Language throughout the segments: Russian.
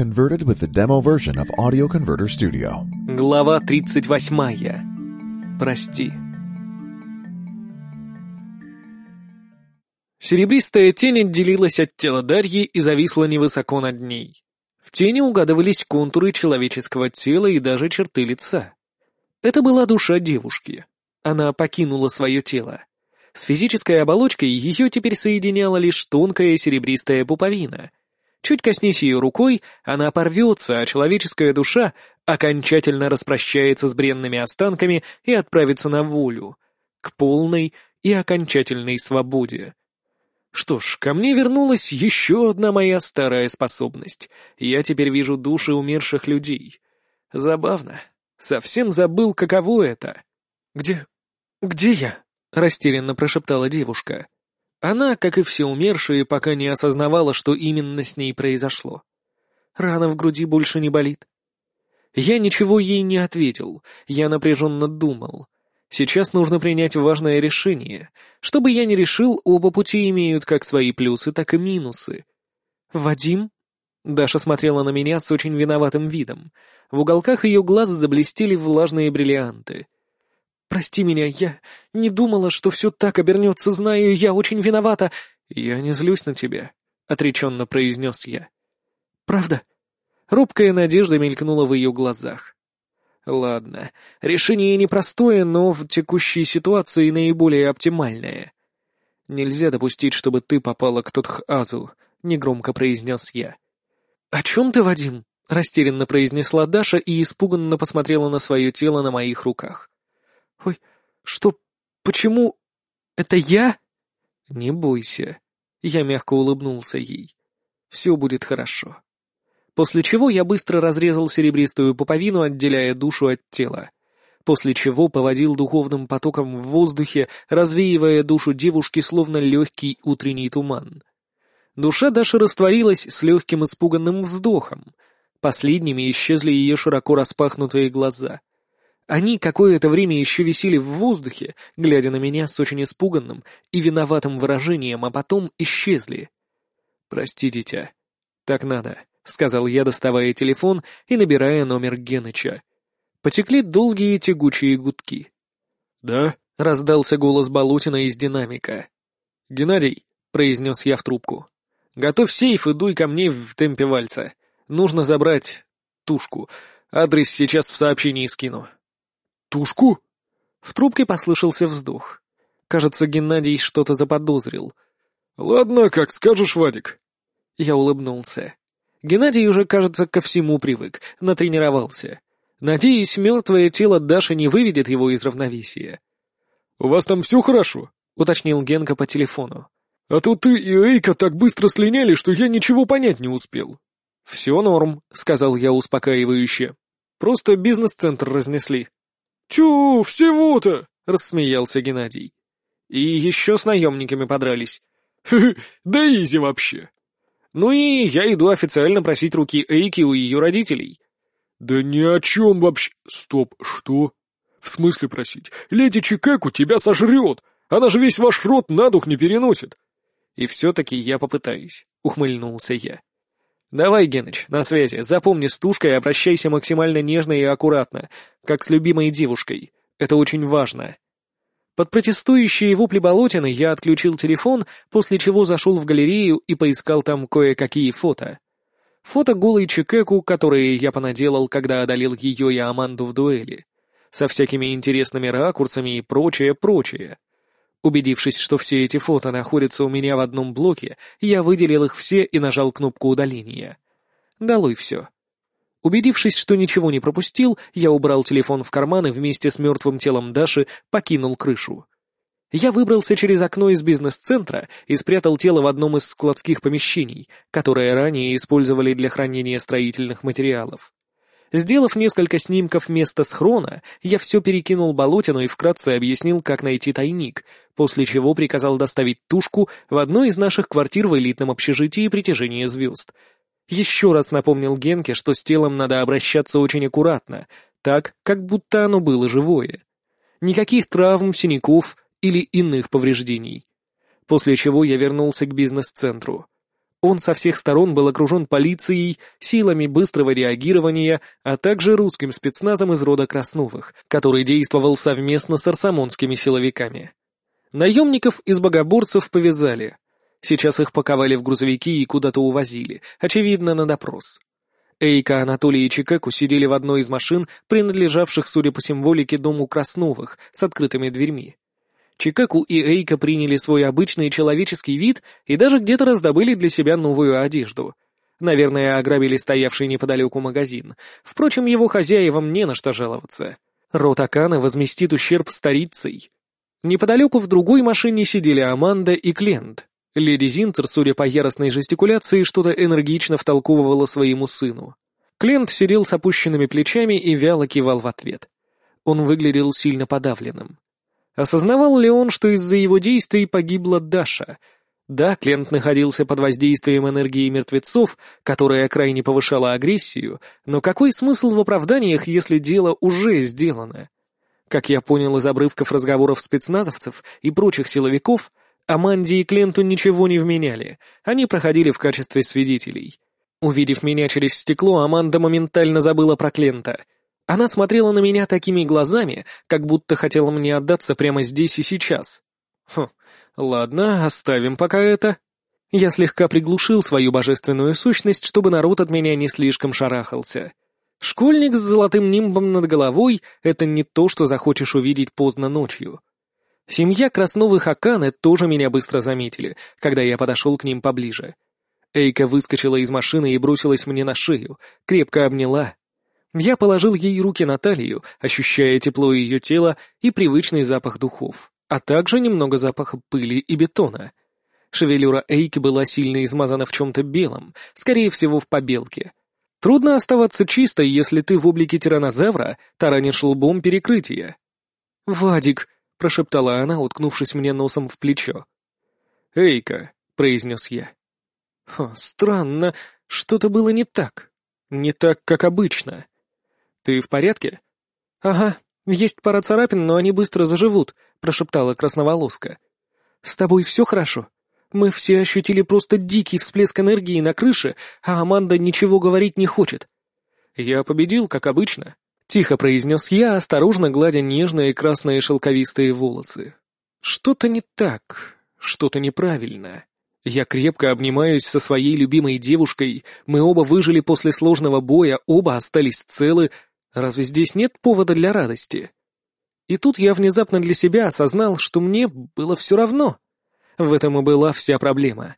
converted with the demo version of Audio Converter Studio. Глава 38. Прости. Серебристая тень отделилась от тела Дарьи и зависла невысоко над ней. В тени угадывались контуры человеческого тела и даже черты лица. Это была душа девушки. Она покинула свое тело. С физической оболочкой ее теперь соединяла лишь тонкая серебристая пуповина. Чуть коснись ее рукой, она порвется, а человеческая душа окончательно распрощается с бренными останками и отправится на волю, к полной и окончательной свободе. Что ж, ко мне вернулась еще одна моя старая способность. Я теперь вижу души умерших людей. Забавно. Совсем забыл, каково это. Где... где я? — растерянно прошептала девушка. Она, как и все умершие, пока не осознавала, что именно с ней произошло. Рана в груди больше не болит. Я ничего ей не ответил, я напряженно думал. Сейчас нужно принять важное решение. Что бы я ни решил, оба пути имеют как свои плюсы, так и минусы. «Вадим?» Даша смотрела на меня с очень виноватым видом. В уголках ее глаз заблестели влажные бриллианты — Прости меня, я не думала, что все так обернется, знаю, я очень виновата. Я не злюсь на тебя, — отреченно произнес я. Правда? Робкая надежда мелькнула в ее глазазах. Ладно, решение непростое, но в текущей ситуации наиболее оптимальное. Нельзя допустить, чтобы ты попала к Тутх-Азу, — негромко произнес я. «О чем ты, Вадим?» — растерянно произнесла Даша и испуганно посмотрела на свое тело на моих руках. «Ой, что? Почему? Это я?» «Не бойся». Я мягко улыбнулся ей. «Все будет хорошо». После чего я быстро разрезал серебристую пуповину, отделяя душу от тела. После чего поводил духовным потоком в воздухе, развеивая душу девушки, словно легкий утренний туман. Душа Даши растворилась с легким испуганным вздохом. Последними исчезли ее широко распахнутые глаза. Они какое-то время еще висели в воздухе, глядя на меня с очень испуганным и виноватым выражением, а потом исчезли. «Прости, дитя. Так надо», — сказал я, доставая телефон и набирая номер Геныча. Потекли долгие тягучие гудки. «Да?» — раздался голос Балутина из динамика. «Геннадий», — произнес я в трубку, — «готовь сейф и дуй ко мне в темпе вальса. Нужно забрать тушку. Адрес сейчас в сообщении скину». «Тушку?» В трубке послышался вздох. Кажется, Геннадий что-то заподозрил. «Ладно, как скажешь, Вадик». Я улыбнулся. Геннадий уже, кажется, ко всему привык, натренировался. Надеюсь, мертвое тело Даши не выведет его из равновесия. «У вас там все хорошо?» — уточнил Генка по телефону. «А то ты и Эйка так быстро слиняли, что я ничего понять не успел». «Все норм», — сказал я успокаивающе. «Просто бизнес-центр разнесли». «Тю, всего-то!» — рассмеялся Геннадий. «И еще с наемниками подрались». «Хе-хе, да изи вообще!» «Ну и я иду официально просить руки Эйки у ее родителей». «Да ни о чем вообще...» «Стоп, что?» «В смысле просить? Леди Чикеку тебя сожрет! Она же весь ваш рот на дух не переносит!» «И все-таки я попытаюсь», — ухмыльнулся я. «Давай, Геныч, на связи. Запомни с тушкой обращайся максимально нежно и аккуратно, как с любимой девушкой. Это очень важно». Под протестующие вопли Болотины я отключил телефон, после чего зашел в галерею и поискал там кое-какие фото. Фото голой Чикеку, которые я понаделал, когда одолел ее и Аманду в дуэли. Со всякими интересными ракурсами и прочее, прочее. Убедившись, что все эти фото находятся у меня в одном блоке, я выделил их все и нажал кнопку удаления. Долой все. Убедившись, что ничего не пропустил, я убрал телефон в карман и вместе с мертвым телом Даши покинул крышу. Я выбрался через окно из бизнес-центра и спрятал тело в одном из складских помещений, которые ранее использовали для хранения строительных материалов. Сделав несколько снимков места схрона, я все перекинул Болотину и вкратце объяснил, как найти тайник, после чего приказал доставить тушку в одной из наших квартир в элитном общежитии притяжения звезд. Еще раз напомнил Генке, что с телом надо обращаться очень аккуратно, так, как будто оно было живое. Никаких травм, синяков или иных повреждений. После чего я вернулся к бизнес-центру. Он со всех сторон был окружен полицией, силами быстрого реагирования, а также русским спецназом из рода Красновых, который действовал совместно с арсамонскими силовиками. Наемников из богоборцев повязали. Сейчас их паковали в грузовики и куда-то увозили, очевидно, на допрос. Эйка, Анатолий и Чикеку сидели в одной из машин, принадлежавших, судя по символике, дому Красновых, с открытыми дверьми. Чикаку и Эйка приняли свой обычный человеческий вид и даже где-то раздобыли для себя новую одежду. Наверное, ограбили стоявший неподалеку магазин. Впрочем, его хозяевам не на что жаловаться. Рот Акана возместит ущерб старицей. Неподалеку в другой машине сидели Аманда и Клент. Леди Зинтер, судя по яростной жестикуляции, что-то энергично втолковывала своему сыну. Клент сидел с опущенными плечами и вяло кивал в ответ. Он выглядел сильно подавленным. Осознавал ли он, что из-за его действий погибла Даша? Да, Клент находился под воздействием энергии мертвецов, которая крайне повышала агрессию, но какой смысл в оправданиях, если дело уже сделано? Как я понял из обрывков разговоров спецназовцев и прочих силовиков, Аманде и Кленту ничего не вменяли, они проходили в качестве свидетелей. Увидев меня через стекло, Аманда моментально забыла про Клента — она смотрела на меня такими глазами, как будто хотела мне отдаться прямо здесь и сейчас. Хм, ладно, оставим пока это. Я слегка приглушил свою божественную сущность, чтобы народ от меня не слишком шарахался. Школьник с золотым нимбом над головой — это не то, что захочешь увидеть поздно ночью. Семья Красновых Аканы тоже меня быстро заметили, когда я подошел к ним поближе. Эйка выскочила из машины и бросилась мне на шею, крепко обняла, я положил ей руки на талию, ощущая тепло ее тела и привычный запах духов, а также немного запаха пыли и бетона. Шевелюра Эйки была сильно измазана в чем-то белом, скорее всего, в побелке. Трудно оставаться чистой, если ты в облике тиранозавра таранишь лбом перекрытие. «Вадик», — прошептала она, уткнувшись мне носом в плечо. «Эйка», — произнес я. Хо, странно, что-то было не так. Не так, как обычно. «Ты в порядке?» «Ага, есть пара царапин, но они быстро заживут», — прошептала красноволоска. «С тобой все хорошо? Мы все ощутили просто дикий всплеск энергии на крыше, а Аманда ничего говорить не хочет». «Я победил, как обычно», — тихо произнес я, осторожно гладя нежные красные шелковистые волосы. «Что-то не так, что-то неправильно». Я крепко обнимаюсь со своей любимой девушкой, мы оба выжили после сложного боя, оба остались целы, Разве здесь нет повода для радости? И тут я внезапно для себя осознал, что мне было все равно. В этом и была вся проблема.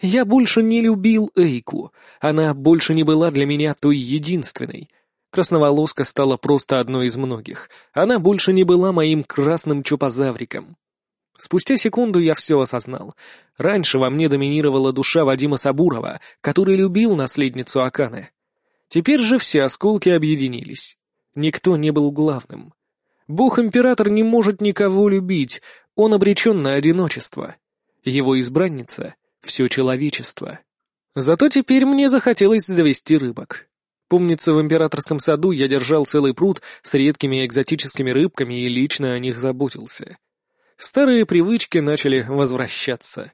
Я больше не любил Эйку, она больше не была для меня той единственной. Красноволоска стала просто одной из многих, она больше не была моим красным чупозавриком. Спустя секунду я все осознал. Раньше во мне доминировала душа Вадима Сабурова, который любил наследницу Аканы. Теперь же все осколки объединились. Никто не был главным. Бог-император не может никого любить, он обречен на одиночество. Его избранница — все человечество. Зато теперь мне захотелось завести рыбок. Помнится, в императорском саду я держал целый пруд с редкими экзотическими рыбками и лично о них заботился. Старые привычки начали возвращаться.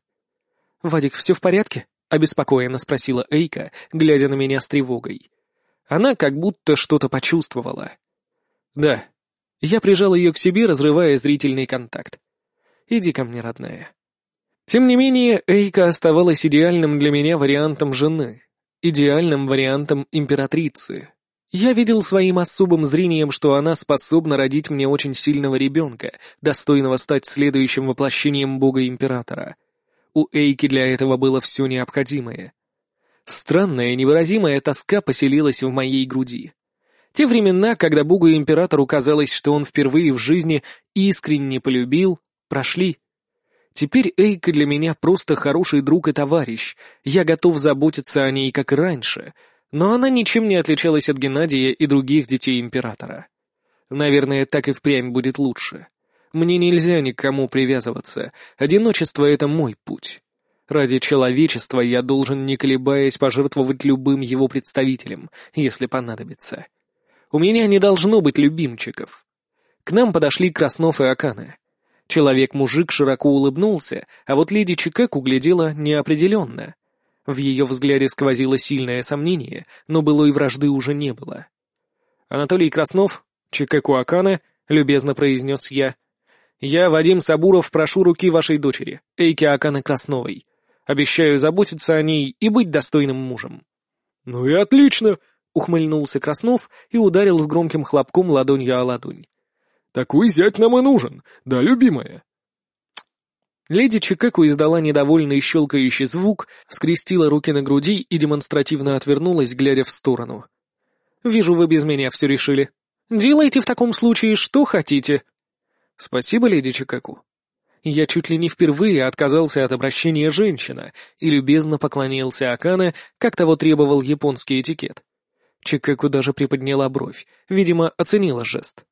«Вадик, все в порядке?» — обеспокоенно спросила Эйка, глядя на меня с тревогой. Она как будто что-то почувствовала. Да. Я прижал ее к себе, разрывая зрительный контакт. Иди ко мне, родная. Тем не менее, Эйка оставалась идеальным для меня вариантом жены, идеальным вариантом императрицы. Я видел своим особым зрением, что она способна родить мне очень сильного ребенка, достойного стать следующим воплощением бога-императора. У Эйки для этого было все необходимое. Странная, невыразимая тоска поселилась в моей груди. Те времена, когда Богу и Императору казалось, что он впервые в жизни искренне полюбил, прошли. Теперь Эйка для меня просто хороший друг и товарищ, я готов заботиться о ней, как и раньше, но она ничем не отличалась от Геннадия и других детей Императора. Наверное, так и впрямь будет лучше. Мне нельзя никому привязываться, одиночество — это мой путь. Ради человечества я должен, не колебаясь, пожертвовать любым его представителем, если понадобится. У меня не должно быть любимчиков. К нам подошли Краснов и Акана. Человек-мужик широко улыбнулся, а вот леди Чикек углядела неопределенно. В ее взгляде сквозило сильное сомнение, но былой вражды уже не было. «Анатолий Краснов, Чикеку Акана», — любезно произнес я. «Я, Вадим Сабуров, прошу руки вашей дочери, Эйки Аканы Красновой. Обещаю заботиться о ней и быть достойным мужем». «Ну и отлично!» — ухмыльнулся Краснов и ударил с громким хлопком ладонью о ладонь. «Такой зять нам и нужен, да, любимая?» Леди Чикеку издала недовольный щелкающий звук, скрестила руки на груди и демонстративно отвернулась, глядя в сторону. «Вижу, вы без меня все решили. Делайте в таком случае что хотите». «Спасибо, леди Чикеку». Я чуть ли не впервые отказался от обращения женщина и любезно поклонился Акане, как того требовал японский этикет. Чикеку даже приподняла бровь, видимо, оценила жест.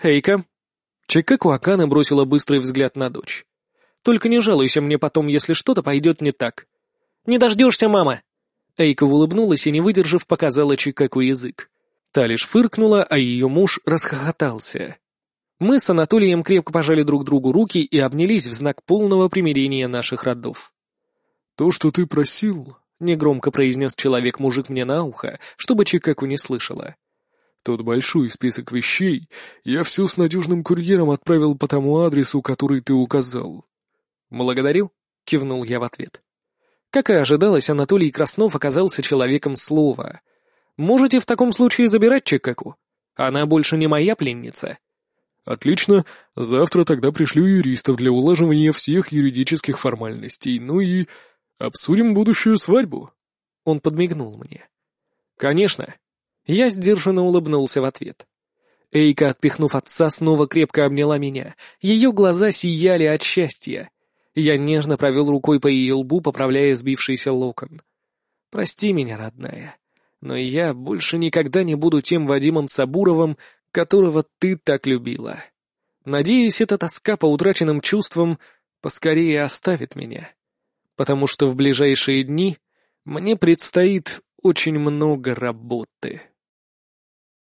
«Хейка». Чикеку Акана бросила быстрый взгляд на дочь. Только не жалуйся мне потом, если что-то пойдет не так. Не дождешься, мама!» Эйка улыбнулась и, не выдержав, показала Чикаку язык. Та лишь фыркнула, а ее муж расхохотался. Мы с Анатолием крепко пожали друг другу руки и обнялись в знак полного примирения наших родов. «То, что ты просил», — негромко произнес человек-мужик мне на ухо, чтобы Чикаку не слышала. «Тот большой список вещей я все с надежным курьером отправил по тому адресу, который ты указал. «Благодарю», — кивнул я в ответ. Как и ожидалось, Анатолий Краснов оказался человеком слова. «Можете в таком случае забирать Чикаку? Она больше не моя пленница». «Отлично. Завтра тогда пришлю юристов для улаживания всех юридических формальностей, ну и обсудим будущую свадьбу». Он подмигнул мне. «Конечно». Я сдержанно улыбнулся в ответ. Эйка, отпихнув отца, снова крепко обняла меня. Ее глаза сияли от счастья. Я нежно провел рукой по ее лбу, поправляя сбившийся локон. «Прости меня, родная, но я больше никогда не буду тем Вадимом Сабуровым, которого ты так любила. Надеюсь, эта тоска по утраченным чувствам поскорее оставит меня, потому что в ближайшие дни мне предстоит очень много работы».